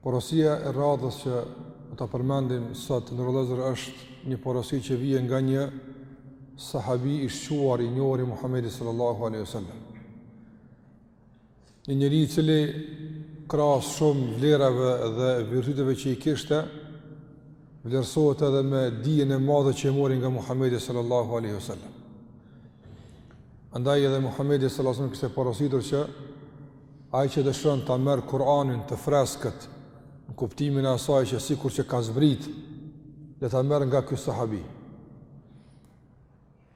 Porosia e radhës që do ta përmendim sot të nderuar vëllezër është një porosi që vije nga një sahabi i shquar i njohur i Muhamedit sallallahu alaihi wasallam. Një njeri i cili krahas shumë vlerave dhe virtyteve që i kishte, vlerësohet edhe me dijen e madhe që e mori nga Muhamedi sallallahu alaihi wasallam. Andaj edhe Muhamedi sallallahu alajhi wasallam kishte porositur që ai që dëshiron ta merr Kur'anin të freskët në kuptimin e asaj që sikur që ka zbrit le ta merr nga ky sahabi.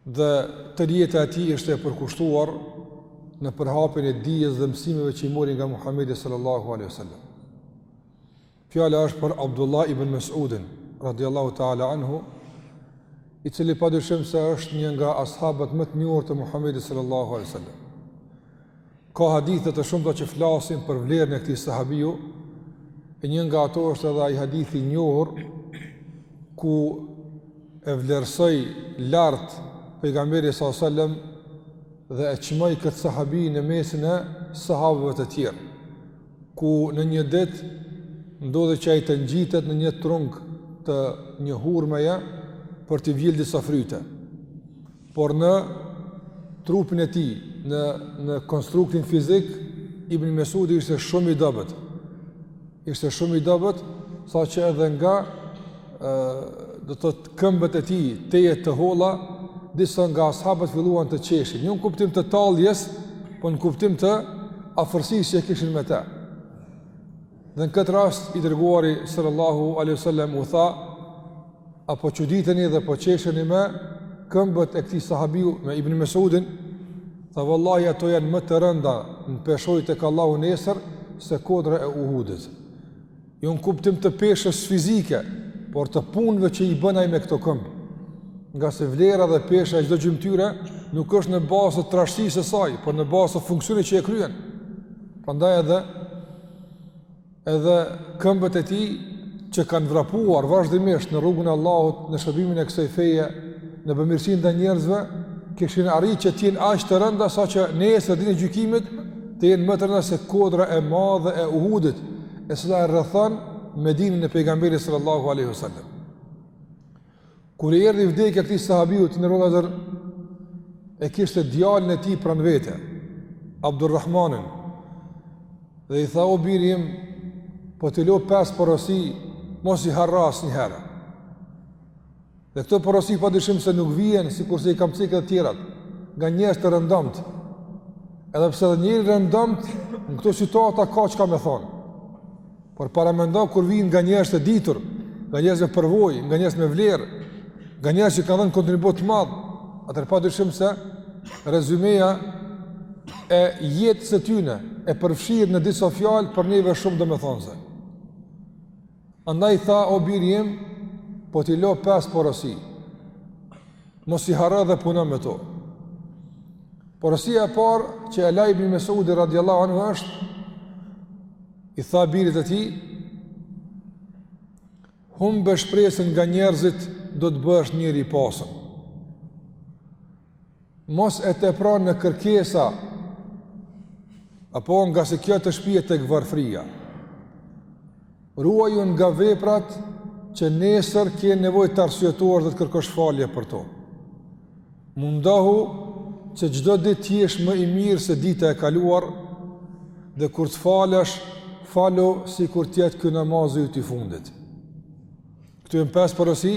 Dhe tërë jeta e tij ishte e përkushtuar në përhapjen e dijes dhe mësimeve që i mori nga Muhamedi sallallahu alajhi wasallam. Fjala është për Abdullah ibn Mes'udin, radiallahu ta'ala anhu, i cili pa dyshim se është një nga ashabët më të njohur të Muhammedit sallallahu alaihi wasallam. Ka hadithe të shumta që flasin për vlerën e këtij sahabiu, e një nga ato është edhe ai hadith i njohur ku e vlerësoi lart pejgamberi sallallahu alaihi wasallam dhe e çmoi këtë sahabi në mesin e sahabëve të tjerë. ku në një ditë ndodhi që ai të ngjitet në një trung të një hurmeja për të vjelë disa fryte. Por në trupin e tij, në, në konstruktin fizik, Ibn Mesudi ishte shumë i dobët. Ishte shumë i dobët, saqë edhe nga do të thotë këmbët e tij tejet të holla, disa nga ashabët filluan të qeshin, jo në kuptim të talljes, po në kuptim të afërsisë që e kishin me të. Dhe në këtë rast i dërguari sallallahu alaihi wasallam u tha: "A po çuditeni dhe po qesheni me këmbët e këtij sahabiu me Ibn Mesudin?" Tha vallahi ato janë më të rënda në peshojë tek Allahu nesër se kodra e Uhudit. Jo në kuptim të peshës fizike, por të punëve që i bën ai me këto këmbë. Ngase vlera dhe pesha e çdo gjymtyre nuk është në bazë të trashësisë së saj, por në bazë të funksionit që e kryen. Prandaj edhe edhe këmbët e tij që kanë vrapuar vazhdimisht në rrugën e Allahut në shërbimin e kësaj feje, në bamirësinë ndaj njerëzve, kishin arritë që të jenë aq të rënda saqë nesër ditën e gjykimit të jenë më të rënda se kodra e madhe e Uhudit, e cila e rrethon Medinën e pejgamberit sallallahu alaihi wasallam. Kur i erdhi vdekja këtij sahabiu të nderuar vëllezër e kishte djalin e tij pranë vete, Abdurrahmanin. Dhe i tha o biri im, po të lo pesë porosi, mos i harro asnjëherë. Dhe këto porosi pa dyshim se nuk vijnë sikurse i kam cekë edhe tjerat, nga njerëz të rëndomtë. Edhe pse edhe njeri rëndomtë, në këto situata ka çka me thonë. Por paramendo kur vijnë nga njerëz të ditur, nga njerëz me përvojë, nga njerëz me vlerë, nga njerëz që kanë dhënë kontribut të madh, atëherë pa dyshim se rezumeja e jetës së tyne, e përfshirë në disa fjalë për neve shumë domethonëse. Andaj tha, o biri im, po t'i lo pesë porosi, mos i harro dhe puno me to. Porosia e parë që e la Ibni Mesudi radiallahu anhu është, i tha birit të tij, humbe shpresën nga njerëzit do të bëhesh njeri i pasun. Mos e tepro në kërkesa, apo ngase kjo të shpie tek varfria. Ruaju nga veprat që nesër ke nevojë të arsyetohesh dhe të kërkosh falje për to. Mundohu që çdo ditë të jesh më i mirë se dita e kaluar dhe kur të falesh, falu sikur të jetë ky namazi yt i fundit. Këto janë pesë porosi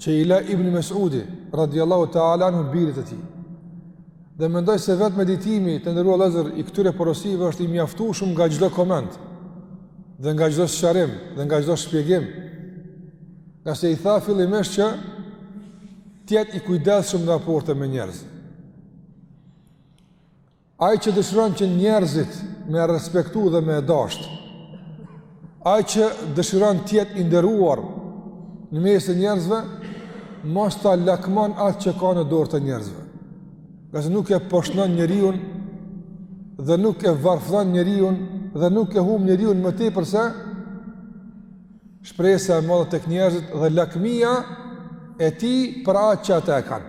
që i la Ibn Mesudi, radiallahu ta'ala anhu birit të tij. Dhe mendoj se vetë meditimi të nderuar vllezër i këtyre porosive është i mjaftushëm nga çdo koment, dhe nga çdo sqarim, dhe nga çdo shpjegim. Ngase i tha fillimisht që të jetë i kujdesshëm në raporte me njerëz. Ai që dëshiron që njerëzit me e respektu dhe me e dashtë, ai që dëshiron të jetë i nderuar në mes të njerëzve, mos ta lakmon atë që kanë në dorë të njerëzve. Ngase nuk e poshtnon njeriun dhe nuk e varfëron njeriun dhe nuk e humb njeriun më tepër se shpresa e madhe tek njerëzit dhe lakmia e tij për atë që ata e kanë.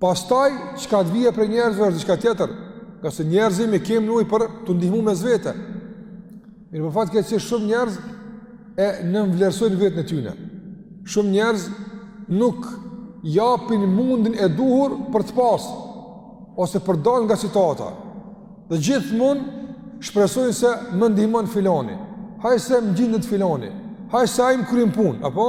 Pastaj çka të vijë prej njerëzve është diçka tjetër, ngase njerëzimi kemi nevojë për t'u ndihmu mes vete. Mirëpo fatkeqësisht shumë njerëz e nënvlerësojnë veten e tyne. Shumë njerëz nuk japin mundin e duhur për të pas ose për të dalë nga situata. Dhe gjithmonë shpresojnë se më ndihmon filani. Hajt se më gjindet filani. Hajt se ai më kryen punë, apo?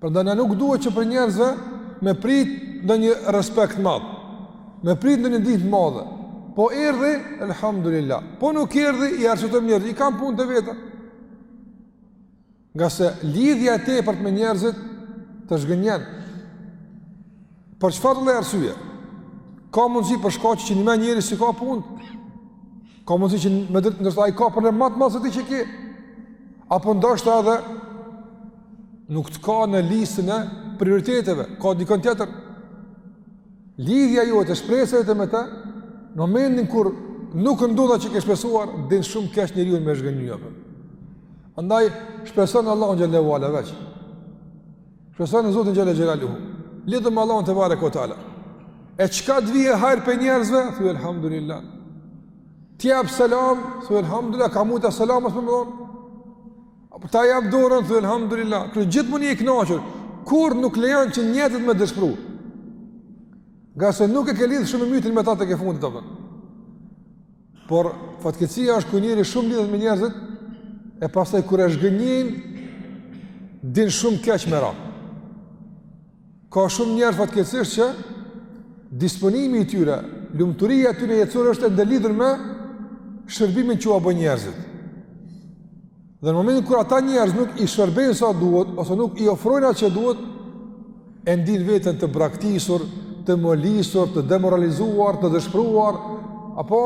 Prandaj na nuk duhet që prej njerëzve me prit ndonjë respekt të madh, me prit ndonjë ndihmë të madhe. Po erdhi, elhamdulillah. Po nuk erdhi, i arsyetojmë njerëzit, i kanë punë të veta. Ngase lidhja e tepërt me njerëzit të zhgënjen. Për çfarë lloj arsye? Ka mundësi për shkak që nuk e dimë njeri si i ka punët. Ka mundësi që me drejt ndoshta ai ka problem më të madh se ti që ke. Apo ndoshta edhe nuk të ka në listën e prioriteteve, ka dikën tjetër. Lidhja jote e shpresës tënde me të, në momentin kur nuk ndodh ajo që ke shpresuar, din shumë keq njeriun me zhgënjy. Andaj, shpreso në Allahun xhel-le ue ala veç. Shpreso në Zotin xhel-le xhelaluhu. Lidhu me Allahun tebareke ue teala. E çka të vjen hajr pej njerëzve? Thuj, elhamdulillah. T'jep selam, thuj, elhamdulillah, ka mujt as selam mos me dhonë. Apo ta jap dorën thuj elhamdulillah, kur gjithmonë je i kënaqur, kur nuk lejon që njerëzit me t'dëshpru. Ngase nuk e ke lidh shumë ymytin me ta tek e fundit apo. Por fatkeqësia është kur njeri shumë lidhet me njerëzit e pastaj kur e zhgënjejnë din shumë keq me ra. Ka shumë njerëz fatkeqësisht që disponimi i tyre, lumturia e tyre jetësore është e ndërlidhur me shërbimin që ua bëjnë njerëzit. Dhe në momentin kur ata njerëz nuk i shërbejnë sa duhet ose nuk i ofrojnë atë që duhet, e ndin veten të braktisur, të molisur, të demoralizuar, të dëshpëruar, apo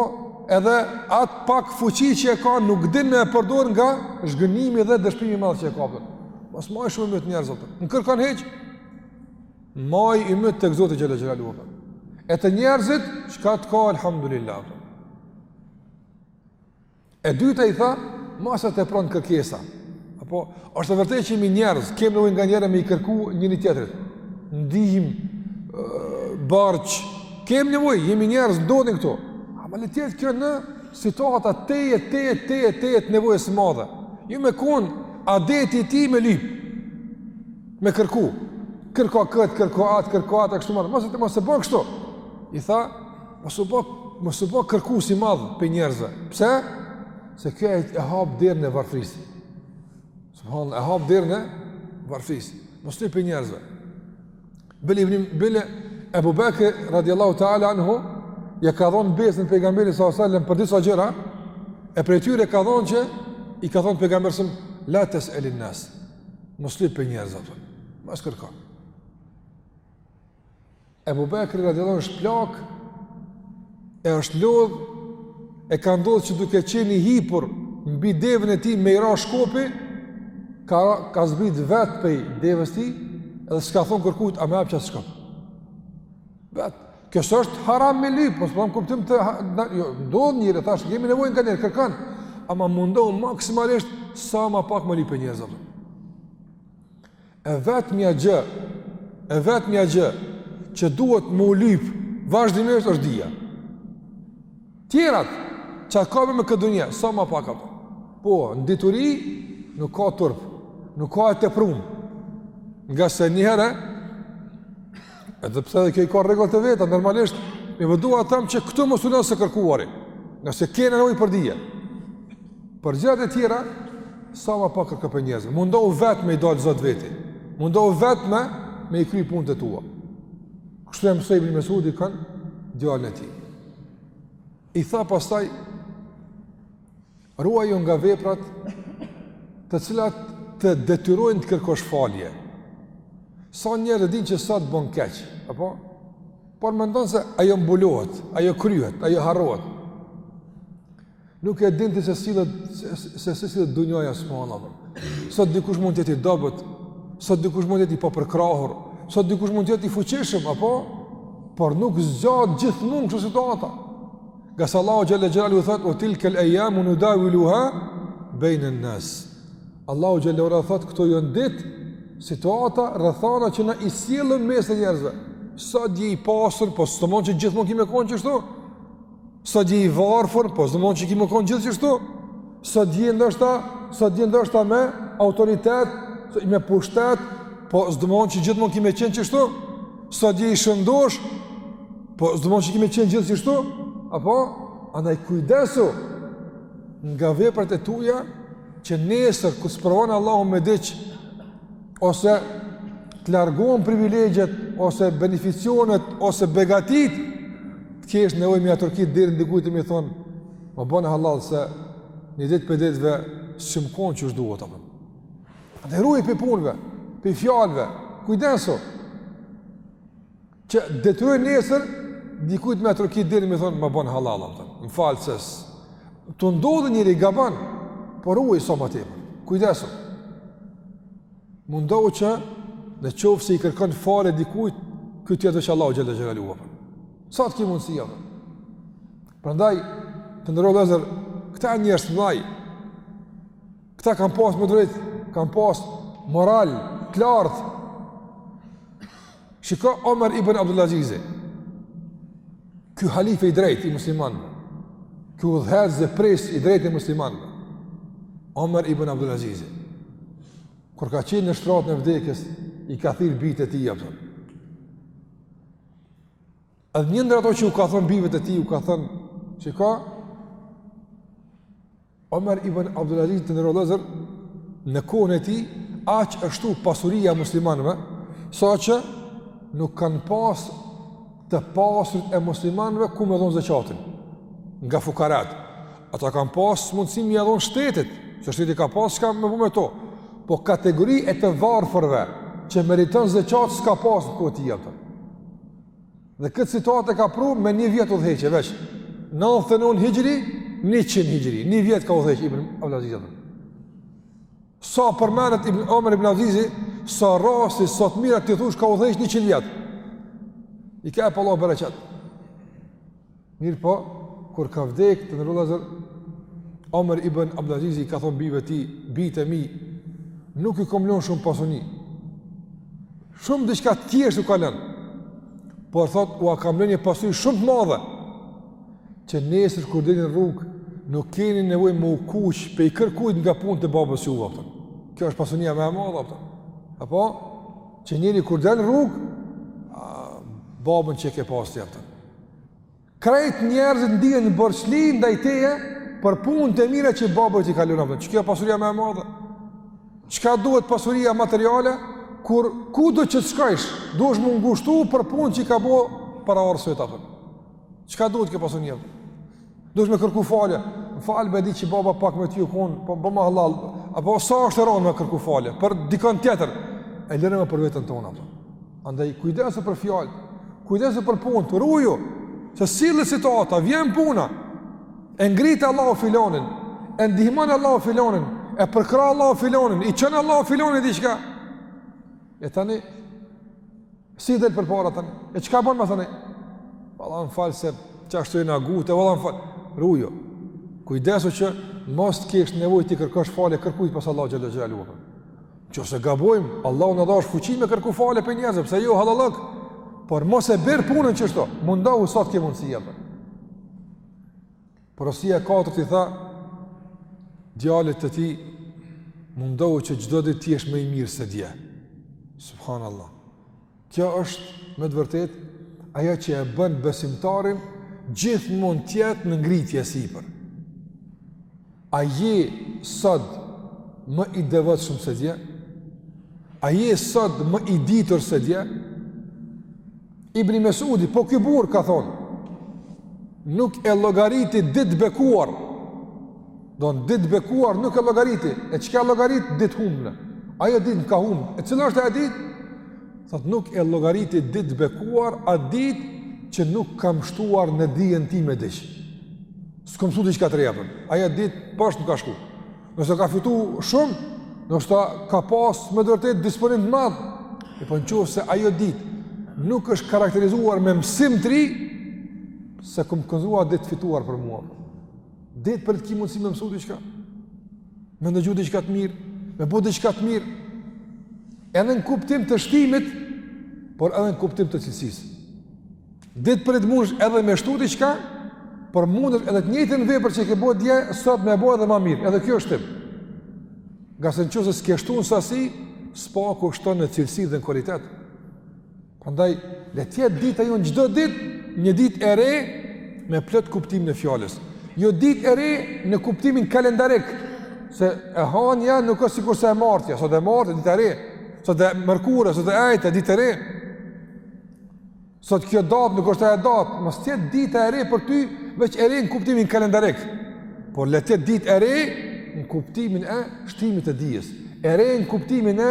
edhe atë pak fuqi që e ka nuk din me e përdor nga zhgënjimi dhe dëshpërimi i madh që e kapën. Mos maj shumë ymyt te njerëzit. Nuk kërkon hiç. Maj ymyt tek Zoti xhel-le xhelaluhu. E te njerëzit çka të ka alhamdulillah. E dyta i tha, mos e tepro n'kërkesa. Apo është vërtet që jemi njerëz, kemi nevojë nganjëherë me i kërku njëri tjetrit ndihmë, borxh. Kemi nevojë, jemi njerëz ndodhin këto. Ama le të jetë kjo në Situata tejet, tejet, tejet, tejet nevojës së madhe. Jo me kon adeti i tij me lip, me kërku, kërko këtë, kërko atë, kërko atë, e kështu ma, mos e të mos e bo kështu. I tha, mos u bo, mos u bo kërkues i madh pej njerëzve. Pse? Se kjo e, e hap derën e varfrisë. Subhanallah, e hap derën e varfrisë. Mos lyp pej njerëzve. Bile ibn Bile Abu Bakr radiallahu ta'ala anhu ja ka dhënë besën pejgamberit sallallahu alajhi wasallam për disa gjëra e prej tyre ka qenë që i ka thënë pejgamberi la tas elin nas. Mos lyp pej njerëzve. Mos kërko. Ebu Bekri radiallahu është plak, e është lodh, e ka ndodhë që duke qenë i hipur mbi devën e tij me i ra shkopi, ka, ka zbrit vetë pej devës tij, edhe s'ka thonë kërkujt, a ma jep qat shkop. Vetë, jo se është haram me lypë, mos përëm kuptim të, jo, ndodh njeri, tash jemi n'nevojë nganjëherë, kërkon, ama mundohu maksimalisht sa ma pak me lypë pej njerëzve. E vetmja gjë, e vetmja gjë që duhet me u lyp vazhdimisht është dija. Tjerat, çka ka me këtë dunja, sa ma pak ato. Po, në dituri nuk ka turp, nuk ka e tepërume. Ngase njëherë, Edhe pse edhe kjo i ka rregullat e veta, normalisht mirëpo dua të them që këtu mos u ndalni së kërkuari, ngase keni nevojë për dije. Për gjërat e tjera, sa ma pak kërko prej njerëzve. Mundohu vetë me i dal zot veti. Mundohu vetë me i kry punët e tua. Kështu e mësoi Ibn Mesudi kan djalin e tij. I tha pastaj Ruaju nga veprat të cilat të detyrojnë të kërkosh falje. Se njeri e din që sot bën keq, apo? Por mendon se ajo mbulohet, ajo kryhet, ajo harrohet. Nuk e din ti se si sillet dunjaja s'ma nesër. Sot dikush mund të jetë i dobët, sot dikush mund të jetë i papërkrahur, sot dikush mund të jetë i fuqishëm, apo? Por nuk zgjat gjithmonë kështu situata. Ngase Allahu xhel-le xhelaluhu thotë ue tilkel ejamu nudaviluha bejnen nas. Allahu xhel-le ue ala thotë këto janë ditë situata rrethana që na i sjellim në mes të njerëzve. Sot je i pasur, po s'domethonë që gjithmonë ki me kon qështu. Sot je i varfër, po s'domethonë që ki me kon gjithë qështu. Sot je ndoshta, sot je ndoshta me autoritet, me pushtet, po s'domethonë që gjithmonë ki me qenë qështu. Sot je i shëndoshë, Po, s'domethonë që ki me qenë gjithë qështu, apo, andaj kujdesu nga veprat e tuja, që nesër, kur sprovon Allahu me diç, ose të largon privilegjet, ose beneficionet, ose begatitë, të kesh nevojë me ia trokit derën dikujt e me thonë, ma bon hallall se një ditë prej ditëve, s'jom kon qysh duhet, apo. Andaj ruju prej punëve, prej fjalëve, kujdesu, që të detyrojnë nesër dikujt me ia trokit derën e me thonë ma bon hallall atë. Më fal se ndodh njeri gabon, por ruaju sa më tepër. Kujdesu. Mundohu që në qofë se i kërkon falje dikujt, ky të jetë veç Allahu xhel-le xhelaluhu, apo. Sa të ki mundësi, apo? Prandaj, të nderuar vëllezër, këta njerëz të mëdhaj, këta kanë pas me të drejtë, kanë pas moral të lartë, Shiko Omer ibn Abdullazizi, ky halife i drejtë i muslimanëve, ky udhëheqës dhe prijës i drejtë i muslimanëve, Omer ibn Abdullazizi, kur ka qenë në shtratin e vdekjes, i ka thirr bijtë e tij, apo. Edhe një ndër ato që u ka thënë bijve të tij, u ka thënë qiky Omer ibn Abdul Aziz të nderuar vëllezër në kohën e tij, aq u shtu pasuria e muslimanëve, saqë nuk kanë pas të pasurit e muslimanëve ku me dhon zekatin nga fukarat. Ata kanë pas mundësi me ia dhon shtetit, se shteti ka pas çka me bo me to. Po kategori e të varfërve që meriton zekat s'ka pas në kohë t'tij, a kupton. Dhe këtë situatë e ka pru me një vjet udhëheqje, veç. Nëntëdhjetë e nëntë hixhri, njëqind hixhri, një vjet ka udhëheq Ibn Abdulazizi. Sa përmendet Ibn Omer Ibn Abdulazizi, sa raste, sa të mira, ti thush ka udhëheq njëqind vjet. I ka jep Allahu bereqet. Mirëpo, kur ka vdek, të nderuar vëllezër, Omer ibn Abdulazizi i ka thonë bijve t'tij, bijtë e mi, nuk u kom lënë shumë pasuni. Shumë diçka të thjeshtë u ka lënë. Por thot, ua kam lënë një pasuni shumë të madhe, që nesër kur delni n'rrugë, nuk keni nevojë me u kuq prej kërkujt nga punët e babës juj, a kupton. Kjo është pasunia më e madhe, a kupton. Apo, që njeri kur del në rrugë, babën që e ke pas ti, a kupton. Krejt njerëzit ndihen borxhli ndaj teje për punët e mira që baba t'i ka lon, a kupton. Qikjo pasuria më e madhe? Çka duhet pasuria materiale kur kudo që të shkojsh, duhesh m'u ngushtu për punët që i ka bo paraardhësi yt, a kupton. Çka duhet kjo pasuri? Duhesh me kërku falje. M'fal be, di qi baba pak me ty kon, po bëma hallall. Apo sa është rëndë me kërku falje për dikon tjetër? E lëre më për veten tonë, a kupton. Andaj kujdesu për fjalë, kujdesu për punët, ruju, se sillet situata, vjen puna, e ngrit Allahu filonin, e ndihmon Allahu filonin, e përkrah Allahu filonin, i çon Allahu filonit diçka. E tani, si del përpara tani, e çka bon ma tani? Valla m'fal se qashtu jena ngutë, valla m'fal, ruju, kujdesu që mos të kesh nevojë t'i kërkosh falje kërkujt pos Allahut xhel-le xhelaluhu. Qofse gabojmë, Allahu na dhashtë fuqi me kërku falje prej njerëzve, pse jo hallallëk? Por mos e bjer punën qashtu, mundohu sa të kesh mundësi, a kupton. Porosia e katërt i tha djalit të tij, mundohu që çdo ditë të jesh më i mirë se dje. Subhanallahu. Kjo është me të vërtetë ajo që e bën besimtarin gjithmonë të jetë në ngritje sipër. A je sot më i devotshëm se dje? A je sot më i ditur se dje? Ibn Mesudi, po ky burrë ka thonë, nuk e llogariti ditë të bekuar. Do më ditë bekuar nuk e logariti, e çka logarit, ditë humbne. Ajo ditë më ka humbë, e cila është ajo ditë? Thot nuk e logariti ditë bekuar, atë ditë që nuk kam shtuar në dijen time diç. S'kom msu diçka të re, ajo ditë poshtë më ka shku. Nëse ka fitu shumë, nëse ka pasë me të vërtetë disponim të madh, e po në qoftë se ajo ditë nuk është karakterizuar me mësim të ri, s'e konsideroj ditë fituar për mua. Ditë për ditë ki mundësi me mësu diçka, me ndëgju diçka të mirë, me bo diçka të mirë, edhe në kuptim të shtimit, por edhe në kuptim të cilësisë. Ditë për ditë mundesh edhe me shtu diçka, por mundesh edhe të njëjtën vepër që ke bo dje, sot me bo edhe ma mirë, edhe kjo shtim. Ngase në qoftë se s'ke shtu në sasi, së paku shton në cilësi dhe në kualitet. Prandaj le të jetë dita jonë çdo ditë një ditë e re me plot kuptimin e fjalës. Jo ditë e re në kuptimin kalendarik, se e hanja nuk është sikurse e martja, sot e martë ditë e re, sot e mërkurë, sot e ejte ditë e re. Sot kjo datë nuk është ajo datë, mos të jetë dita e re për ty, veç e re në kuptimin kalendarik. Por le të jetë ditë e re në kuptimin e shtimit të dijes. e re në kuptimin e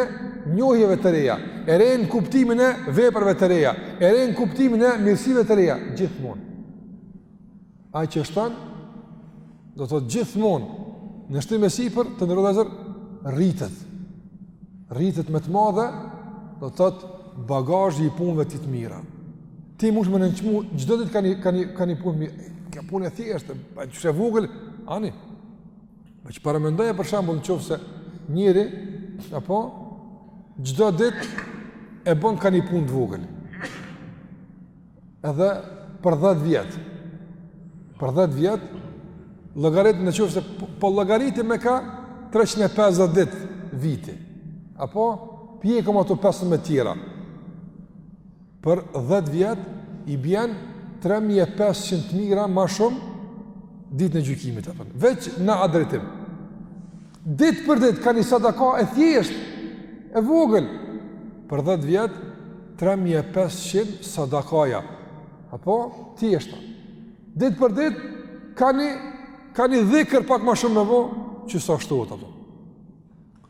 njohjeve të reja, e re në kuptimin e veprave të reja, e re në kuptimin e mirësive të reja, gjithmonë. Ai që është tanë, do të thotë gjithmonë, në shtim e sipër, të nderuar vëllezër, rritet. Rritet me të madhe, do të thotë bagazhi i punëve të tij të mira. Ti mundesh me nënçmu, çdo ditë ka një, ka një, ka një punë të mirë. Kjo punë e thjeshtë, që është e vogël, ani, Veç paramendoje për shembull në qoftë se njeri, apo, çdo dit e bon ka një punë të vogël. Edhe për 10 vjet. Për 10 vjet, llogarit në qoftë se po, po llogaritim me ka 350 dit viti. Apo, po i hjekim ato 15 tjera. për 10 vjet i bjen 3500 mira ma shumë ditën e gjykimit apo veç në adretim. Dit për dit ka një sadaka e thjeshtë e vogël për 10 vjet 3500 sadakaja. Apo thjesht. Dit për dit ka një ka një dhikr pak ma shumë me bo, qe sa shtohet apo.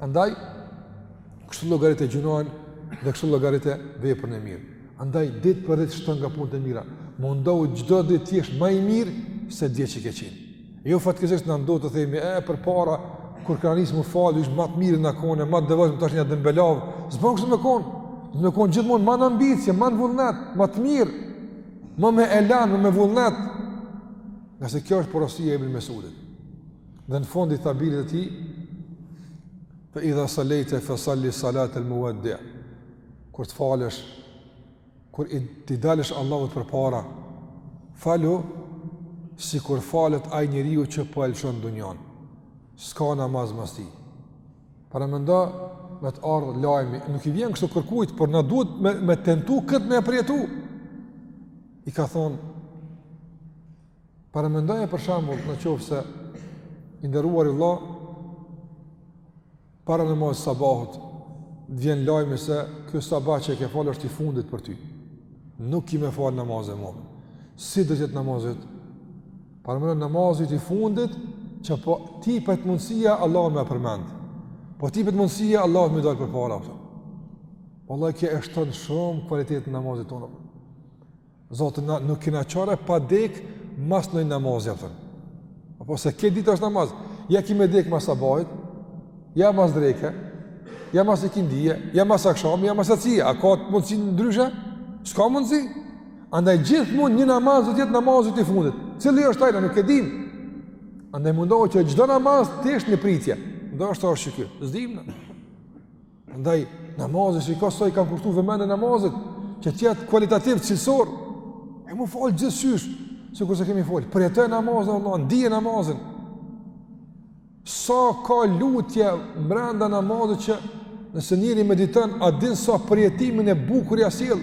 Andaj, kështu llogarite gjynahin dhe kështu llogarite veprën e mirë. Andaj, ditë për ditë shto nga punët e mira, mundohu çdo ditë t'jesh ma i mirë se dje që ke qenë. E jo fatkeqësisht na ndodh të themi, e, përpara, kur kena nisë me u falë, ishë ma të mirë jena konë, ma të devotshëm, tash jena dembelav, s'bën kështu me konë, bën me konë gjithmonë ma në ambicje, ma në vullnet, ma të mirë, ma me elan, ma me vullnet, ngase kjo është porosia e Ibn Mesudit. Dhe në fund i tha birit të tij, "Fa idha sallayta fa salli salat al-muwaddi'." Kur të falesh, kur t'i dalësh Allahut përpara, falu sikur falet ai njeriu që po e lëshon dunjan. S'ka namaz mas tij. Paramendo me të ardh lajmi, nuk i vjen kështu kërkujt, por na duhet me me tentu kët me e përjetu. I ka thonë Paramendoje për shembull, në qoftë se i nderuar vëlla para namazit të sabahut t'vjen lajmi se ky sabah që e ke fal është i fundit për ty. Nuk ki me fal namaze më. Si do të jetë namazi yt? Paramendo namazi yt i fundit që po t'ipet mundësia Allahun me e përmend. Po t'ipet mundësia Allahut me i dal përpara. Wallahi kjo e shton shumë kualitet në namazet tona. Zotni, na nuk kina çare pa dek mas ndonjë namazi, thon. Apo se këtë ditë është namaz, ja ki me dek mas sabahit, ja mas dreke, ja mas ikindie, ja mas akshami, ja mas jacie, a ka mundësi ndryshe? S'ka mundësi. Andaj gjithmonë një namaz do t'jetë namazi yt i fundit. Cili është ai, na nuk e dim. Andaj mundohu që çdo namaz të jesh në pritje. Ndoshta është ky, s'dim na. Andaj namazi, shiko sa i kanë kushtu vëmendje namazit, që t'jetë kualitativ, cilësor, jo m'u fal gjithqysh, sikurse kemi falë, përjetoje namazin, vëlla, ndije namazin, sa ka lutje mrenda namazit që nëse njeri mediton, a din sa përjetimin e bukur ia sjell,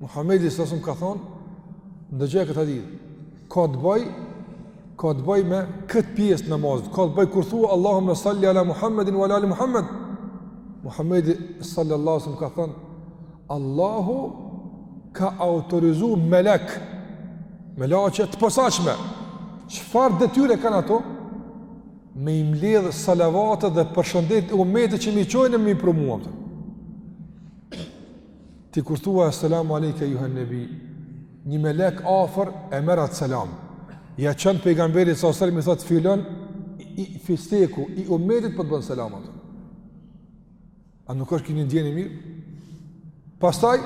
Muhamedi sallallahu alaihi wasallam ka thon, ndëgjoje këtë hadith. Ka të bëj ka të bëj me kët pjesë të namazit. Ka të bëj kur thua Allahumma salli ala Muhammedin wa ala ali Muhammed. Muhamedi sallallahu alaihi wasallam ka thon, Allahu ka autorizuar melek, melaqe të posaçme. Çfarë detyre kanë ato? Me i mbledh salavatet dhe përshëndetjet e umetit që m'i çojnë e me i pru mua. Ti kur thua es-selamu alejke ejjuhen nebi, një melek afër e merr atë selam. Ja çon pejgamberit sallallahu alaihi wasallam i thot filon fisteku i umetit po të bën selam atë. A nuk është kjo një ndjenjë e mirë? Pastaj,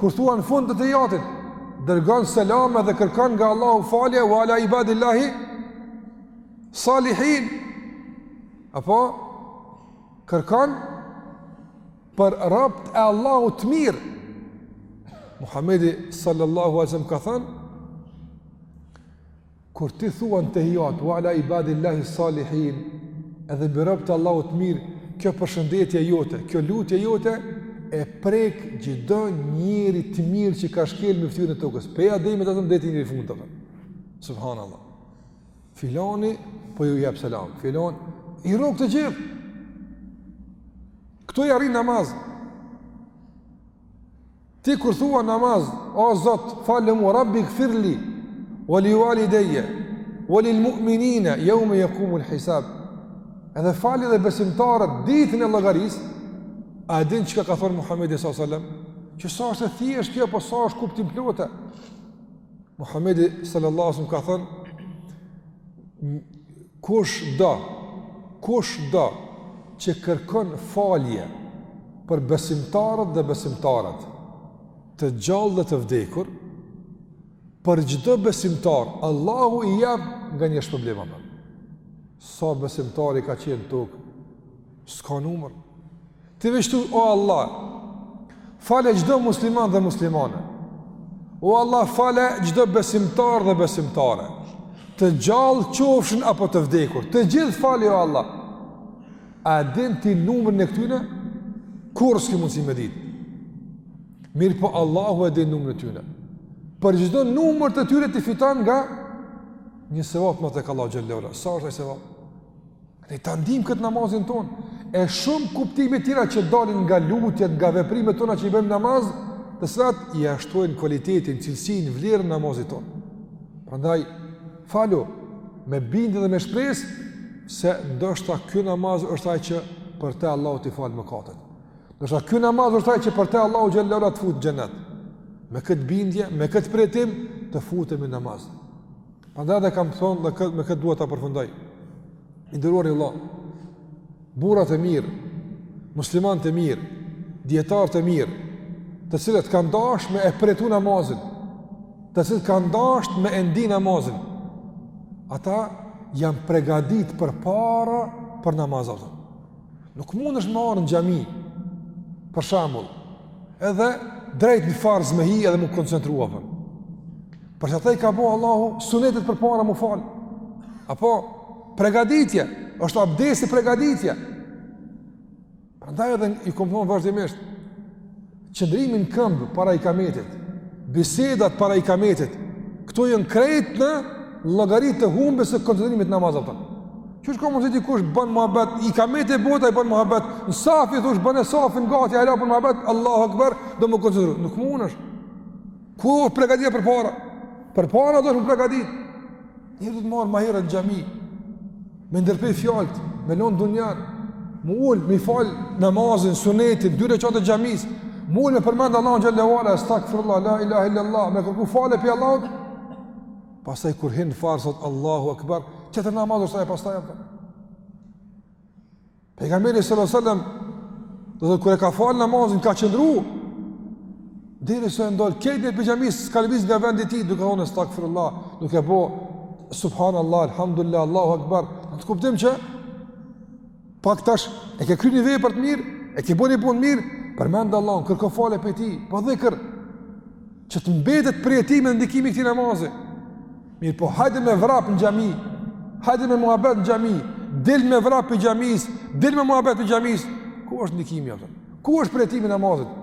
kur thua në fund të tehijatit, dërgon selam edhe kërkan nga Allahu falje, wa ala ibadillahi salihin, apo, kërkan, Për robt e Allahut të mirë. Muhamedi sallallahu alaihi wasallam ka thënë Kur ti thua n'tehijat, wa ala ibadillahi salihin, edhe mbi robt e Allahut të mirë, kjo përshëndetje jote, kjo lutje jote, e prek çdo njeri të mirë që ka shkel mbi fytyrën e tokës. Pej Ademit e deri te njeri i fundit. Subhanallah. Filani po ju jep selam. Filani i rrok të gjithë. Kto i arrin në namaz? Ti kur thua në namaz, o Zot, falëm mua Rabbi gfirli, wa li walidayya, wa lil mu'minina yawma yaqumu al-hisab. Edhe fali dhe besimtarët ditën e llogarisë. A din çka ka thënë Muhamedi sallallahu alaihi wasallam? Që sa është e thjeshtë kjo, po sa është kuptimplotë. Muhamedi sallallahu alaihi wasallam ka thënë kushdo, kushdo që kërkon falje për besimtarët dhe besimtaret të gjallë dhe të vdekur për çdo besimtar Allahu i jep nga një shpërblim apo sa besimtarë ka qenë n'tokë S'ka numër. Ti vështu, o Allah, fale çdo musliman dhe muslimane. O Allah, fale çdo besimtar dhe besimtare. Të gjallë qofshin apo të vdekur. Të gjithë fali, o Allah. A din ti numrin e këtyne? Kurrë s'ki mundësi me ditë. Mirëpo Allahu e din numrin e tyne. Për çdo numër të tyre ti fiton nga një sevap tek Allahu xhelle. Sa është ai sevap? Dhe ta ndijmë këtë namazin tonë e shumë kuptime të tjera që dalin nga lutjet, nga veprimet tona që i bëjmë në namaz, të cilat ia shtojnë kualitetin, cilësinë, vlerën e namazit tonë. Prandaj falu me bindje dhe me shpresë se ndoshta ky namaz është ai që për të Allahu t'i fal mëkatet. Ndoshta ky namaz është ai që për të Allahu xhallahu të fut në xhenet. Me këtë bindje, me këtë përjetim të futemi në namaz. Prandaj edhe kam thonë dhe këtë, me këtë dua ta përfundoj. I nderuar vëlla, burrat e mirë, muslimant e mirë, dijetarët e mirë, të cilët kanë dashtë me e përjetu namazin, të cilët kanë dashtë me e ndi namazin, ata janë pregadit përpara për namaz. Nuk mundesh me ardhë në gjami, për shembull, edhe drejt në farz me hi edhe m'u koncentru apo. Për ata i ka bo Allahu, sunetet përpara m'u falë. Apo, pregaditje, është abdesi pregaditje. Prandaj edhe i kupton vazhdimisht. qëndrimi në këmbë para ikametit, bisedat para ikametit, këto janë krejt në llogari të humbjes së koncentrimit në namaz apo. Qysh ka mundësi dikush bën muhabet, ikameti u bo, ai bën muhabet. Në saf u desht bën safin gati ala po bën muhabet, Allahu Akbar, do m'u koncentru. Nuk mundesh. Ku pregatitja përpara? Përpara duhet m'u pregatit. Duhet me ardhë ma herët në xhami. me ndërpre fjalët, me lënë dunjan, m'u ul, me fal namazin, sunetin, dy rekatet e xhamisë, m'u ul me përmend Allahun xhele ue ala, astaghfirullah, la ilaha illa allah, me kërku falje prej Allahut. Pastaj kur hin n'farz thot Allahu akbar, tjetër namaz është ai pastaj apo. Pejgamberi sallallahu alajhi wasallam do thot kur e ka fal namazin ka qëndru derisa kan dal krejt prej xhamisë s'ka lëviz nga vendi i tij duke thonë astaghfirullah, duke bë subhanallah, alhamdulillah, allahu akbar. Në atë kuptim që pak tash e ke kry një vepër të mirë, e ke bë një punë të mirë, përmend Allahun, kërko falje prej tij, bo dhikr që të mbetet përjetimi edhe ndikimi i këtij namazi. Mirëpo, hajde me vrap në xhami, hajde me muhabet në xhami, dil me vrap prej xhamisë, dil me muhabet prej xhamisë, ku është ndikimi, kupton? Ku është përjetimi i namazit?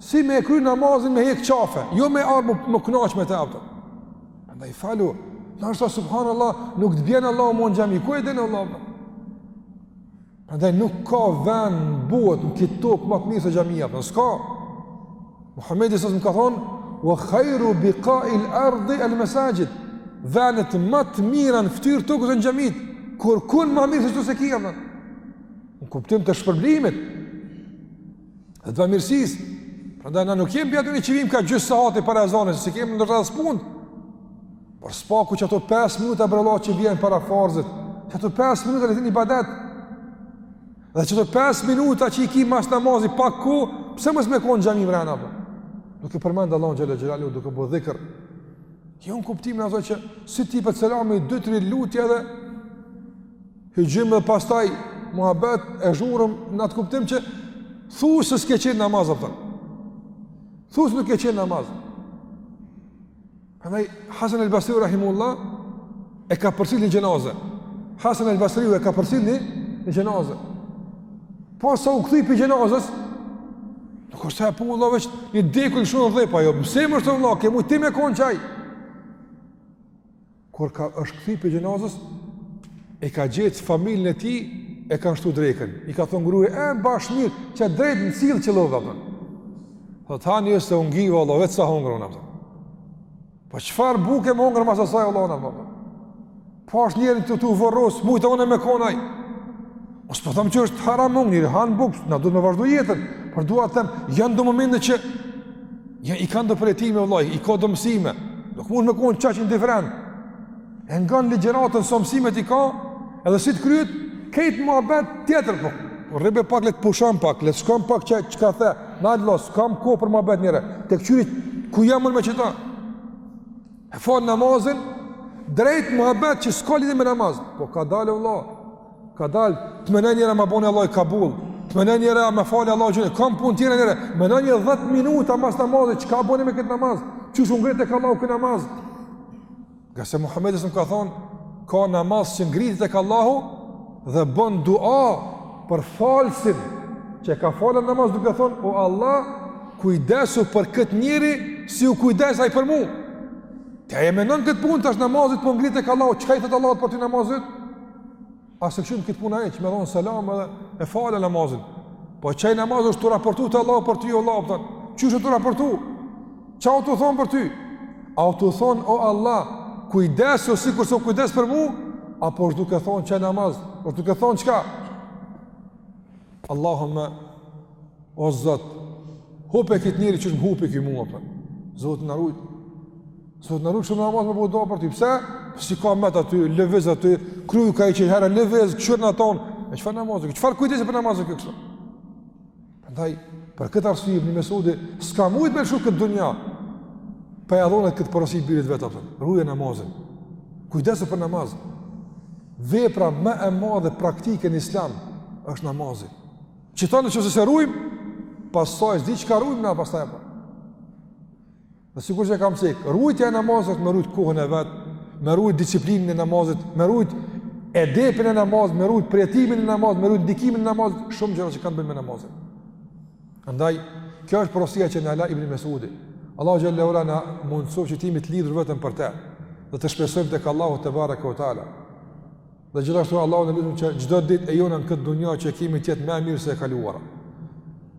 Si me e kry namazin me hek qafe, jo me ardh m'u knaq me te, kupton. Ndaj falu, ndoshta subhanallah, nuk të bjen Allahu më në xhami, ku e din vëlla? Për? Prandaj nuk ka vend në botë në këtë tokë më të mirë se xhamia, po s'ka. Muhamedi alejhi selam ka thonë, "Wa khairu biqa'il ardi al-masajid." Vendet më të mira në fytyrë të tokës janë xhamitë. Kurrkund më mirë se qetu s'e ki vëlla. Në kuptim të shpërblimit. Dhe të mirësisë. Prandaj na nuk jemi prej atyne që vim ka gjysë sahati para ezanit, se kemi ndoshta punë. Por së paku qato 5 minuta vëlla që vjen para farzit, qato 5 minuta le të jenë ibadet, dhe qato 5 minuta që i ki mas namazi, pa ku, pse mos me konë n'xhami mrena, kupton? duke përmendë Allahun xhele xhelaluhu, duke bë dhikër, jo në kuptimin ato që, si t'jep selamin, 2-3 lutje dhe, hyxhym dhe pastaj, muhabet, e zhurmë, në atë kuptim që, thu se s'ke qenë namaz, kupton. thu se nuk ke qenë namaz, Prandaj Hasan el Basriu rahimehullah e ka përcjell një xhenaze. Hasan el Basriu e ka përcjell një xhenaze. Posa u kthy prej xhenazes, nuk është puna veç një i dekun shumë dhëpa ajo. Mësim është vëlla, ke mujt ti me kon qaj. Kur është kthy prej xhenazes e ka gjetë familjen e tij e kanë shtru drekën. I ka thonë gruas, "E bash mirë, qe drejt në sillë qëllova." Thot hani ju se u ngiva valla vetë sa hongra unë. Po çfarë buke me hongër mas asaj valla unë. Po pashë njerin tu u vorros, mujta unë me kon aj. S'po them që është haram me ngrën, njeri han buk, na duhet me vazhdu jetën, por dua të them, janë do momente që i kanë do përjetime vëlla, i ka do mësime. Nuk mundet me kon qaq indiferent. E ngon ligjëratën sa mësimet i ka, edhe si të kryhet, krejt muhabet tjetër po. Rri be pak, le të pushon pak, le të shkon pak që, çka the, na të lus, s'kam kohë për muhabet njëherë, të këqyri ku jam unë me qëta. E fal namazin, drejt muhabet që s'ka lidhje me namazin. Po kadalë vlla, kadalë, të menoj njëherë ma boni Allahu kabul, të menoj njëherë m'i fali Allahu gjynahet, kam punë tjera njëherë, meno një 10 minuta mas namazit, çka u bo me këtë namaz, qysh e ngrite tek Allahu këtë namazin. Ngase Muhammedi selam ka thonë, ka namaz që ngritet tek Allahu dhe bon dua për falësin që e ka falë atë namaz duke thonë, o Allah, kujdesu për këtë njeri si u kujdes ai për mu. A e menon këtë punë tash namazi yt po ngritet tek Allahu, çka i thotë Allahut për ty namazi yt? A s'e kshyrim këtë punë, veç me dhonë selam edhe e fala namazin. Po qaj namaz është tu raportu te Allahu për ty, o Allah, pëtën. Qysh është tu raportu? Çka o tu thonë për ty? A o tu thonë, o Allah, kujdesu sikurse u kujdes për mu? Apo është duke thonë qaj namaz? është duke thonë çka? Allahumme, o Zot, hupe këtë njeri qysh më hupi ky mua, po. Zoti na rujt. Zoti na rujt shumë në namaz me bo dua për ty. Pse? Si ka met aty, lëviz aty, kruju ka njëqind herë, lëviz, kshyr në tonë. E çfarë namazi ky? Çfarë kujdesi për namaz kështu? Ndaj, për këtë arsye, Ibn Mesudi, s'ka mujt me lëshu këtë dunja. Pa ia dhonë këtë porosi birit vet, po. Ruje namazin. Kujdesu për namazin. Vepra më e madhe praktike në islam është namazi. Qëta në qoftë se s'e rujmë, pastaj s'di çka rujmë na pastaj po. Dhe sikurse e kam cek, rujtja e namazit me rujt kohën e vet, me rujt disiplinën e namazit, me rujt edepin e namazit, me rujt përjetimin e namazit, me rujt ndikimin e namazit, shumë gjëra që kanë të bëjnë me namazin. Andaj, kjo është porosia që na la Ibn Mesudi. Allahu xhelle ue ala na mundësoftë që t'jemi të lidhur vetëm për te. Dhe të shpresojmë tek Allahu tebareke ue teala. Dhe gjithashtu Allahun e lutim që çdo ditë e jona në këtë dunja që kemi të jetë më e mirë se e kaluara.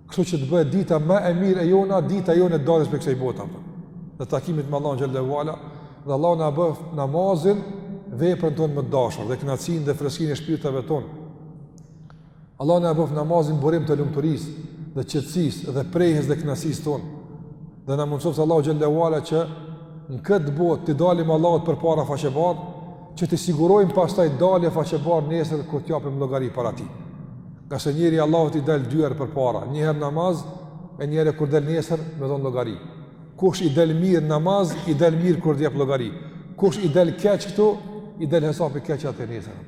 Kështu që të bëhet dita më e mirë e jona, dita jona e daljes prej kësaj bote. Dhe takimit me Allahun xhelle ue ala. Dhe Allahu na bëftë namazin veprën tonë më të dashur dhe kënaqësinë dhe freskinë e shpirtave tanë. Allahu na e boftë namazin burim të lumturisë dhe qetësisë dhe prehjes dhe kënaqësisë tonë dhe na mundësoftë Allahu xhelle ue ala që në këtë botë t'i dalim Allahut përpara faqebardhë që të sigurojmë pastaj dalje faqebardhë nesër kur t'japim llogari para tij ngase njeri Allahut i del dy herë përpara njëherë n'namaz e njëherë kur del nesër me dhonë llogari kush i del mirë n'namaz i del mirë kur t'jap llogari kush i del keq këtu i del hesapi keq atje nesër